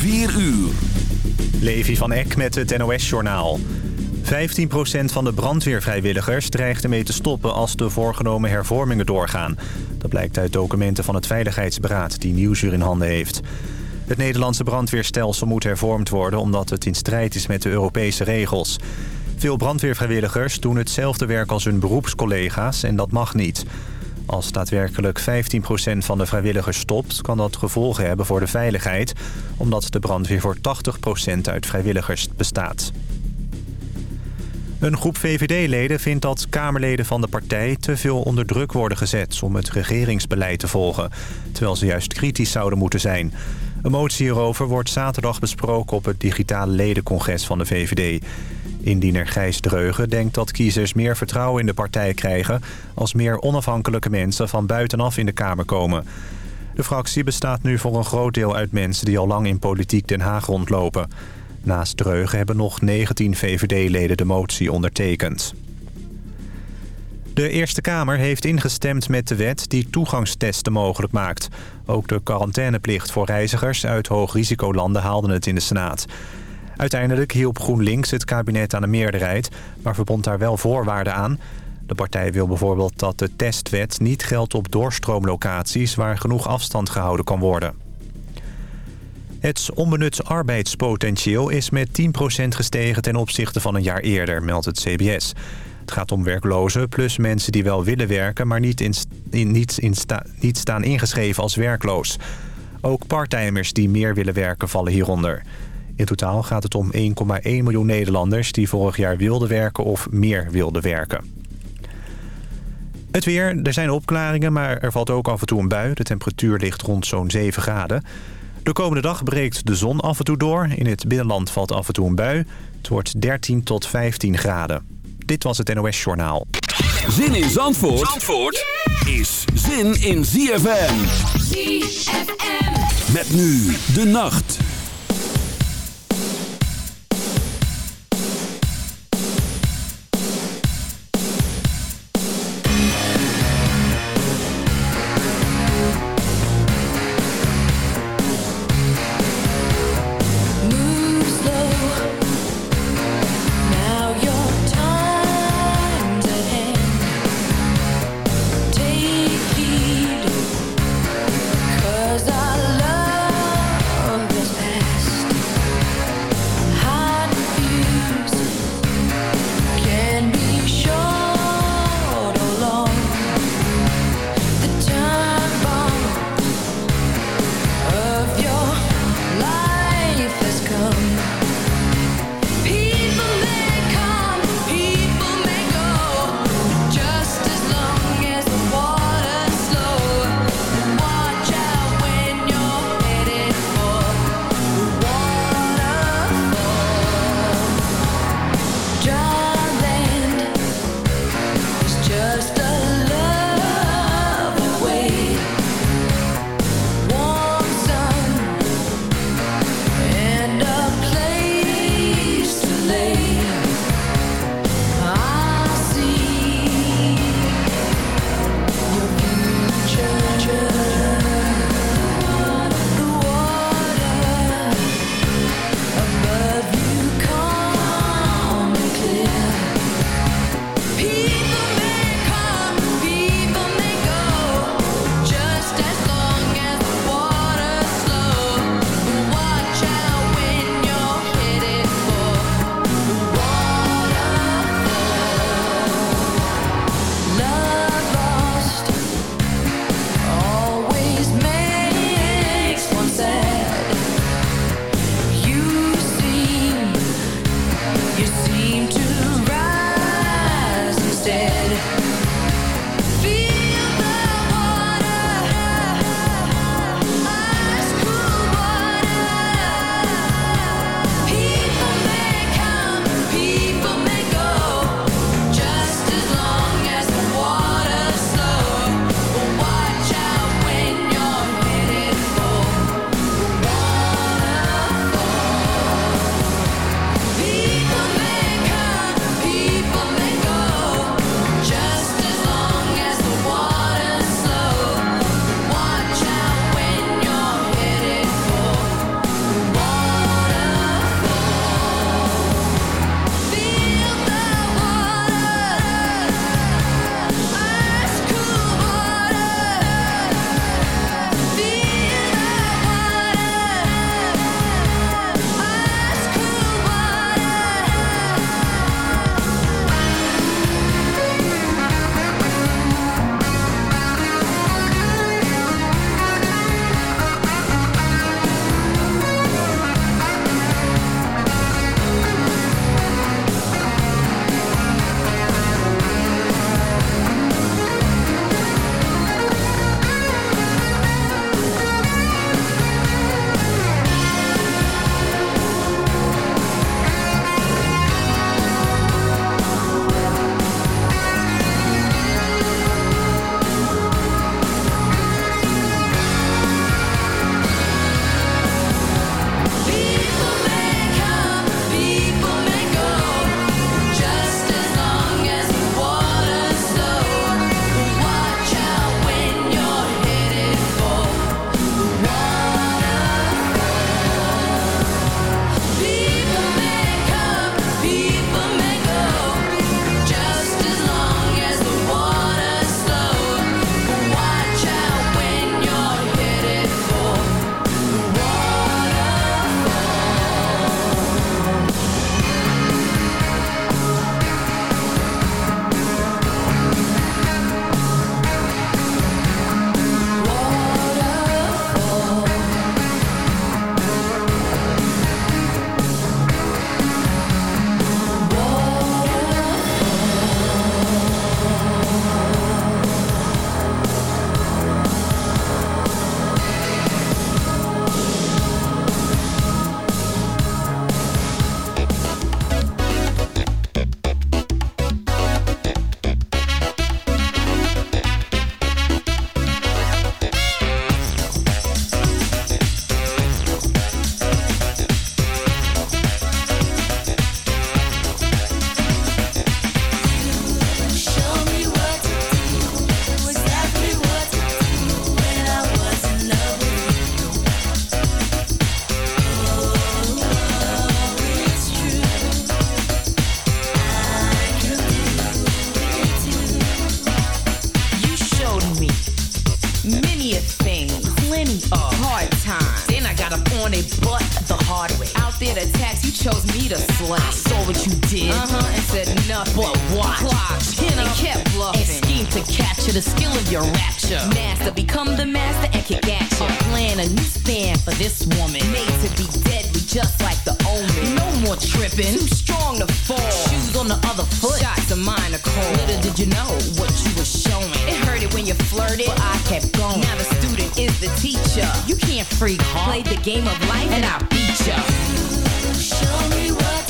4 uur. Levi van Eck met het NOS-journaal. 15% van de brandweervrijwilligers dreigt ermee te stoppen als de voorgenomen hervormingen doorgaan. Dat blijkt uit documenten van het Veiligheidsberaad die Nieuwsuur in handen heeft. Het Nederlandse brandweerstelsel moet hervormd worden omdat het in strijd is met de Europese regels. Veel brandweervrijwilligers doen hetzelfde werk als hun beroepscollega's en dat mag niet. Als daadwerkelijk 15% van de vrijwilligers stopt... kan dat gevolgen hebben voor de veiligheid... omdat de brandweer voor 80% uit vrijwilligers bestaat. Een groep VVD-leden vindt dat Kamerleden van de partij... te veel onder druk worden gezet om het regeringsbeleid te volgen... terwijl ze juist kritisch zouden moeten zijn. Een motie hierover wordt zaterdag besproken op het digitale ledencongres van de VVD... Indiener Gijs Dreugen denkt dat kiezers meer vertrouwen in de partij krijgen... als meer onafhankelijke mensen van buitenaf in de Kamer komen. De fractie bestaat nu voor een groot deel uit mensen die al lang in politiek Den Haag rondlopen. Naast Dreugen hebben nog 19 VVD-leden de motie ondertekend. De Eerste Kamer heeft ingestemd met de wet die toegangstesten mogelijk maakt. Ook de quarantaineplicht voor reizigers uit hoogrisicolanden haalden het in de Senaat. Uiteindelijk hielp GroenLinks het kabinet aan de meerderheid... maar verbond daar wel voorwaarden aan. De partij wil bijvoorbeeld dat de testwet niet geldt op doorstroomlocaties... waar genoeg afstand gehouden kan worden. Het onbenut arbeidspotentieel is met 10% gestegen ten opzichte van een jaar eerder, meldt het CBS. Het gaat om werklozen plus mensen die wel willen werken... maar niet, in, niet, in niet staan ingeschreven als werkloos. Ook parttimers die meer willen werken vallen hieronder. In totaal gaat het om 1,1 miljoen Nederlanders die vorig jaar wilden werken of meer wilden werken. Het weer, er zijn opklaringen, maar er valt ook af en toe een bui. De temperatuur ligt rond zo'n 7 graden. De komende dag breekt de zon af en toe door. In het binnenland valt af en toe een bui. Het wordt 13 tot 15 graden. Dit was het NOS Journaal. Zin in Zandvoort, Zandvoort is zin in ZFM. ZFM. Met nu de nacht. I saw what you did. Uh-huh, and said nothing. But what? Clocked and kept bluffing. And scheme to capture the skill of your rapture. Master become the master and kick at you plan a new span for this woman. Made to be deadly just like the omen. No more tripping. Too strong to fall. Shoes on the other foot. Shots of mine are cold. Little did you know what you were showing. It hurted when you flirted. But I kept going. Now the student is the teacher. You can't freak hard play the game of life and I beat you show me what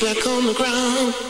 black on the ground.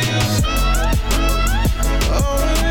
alone.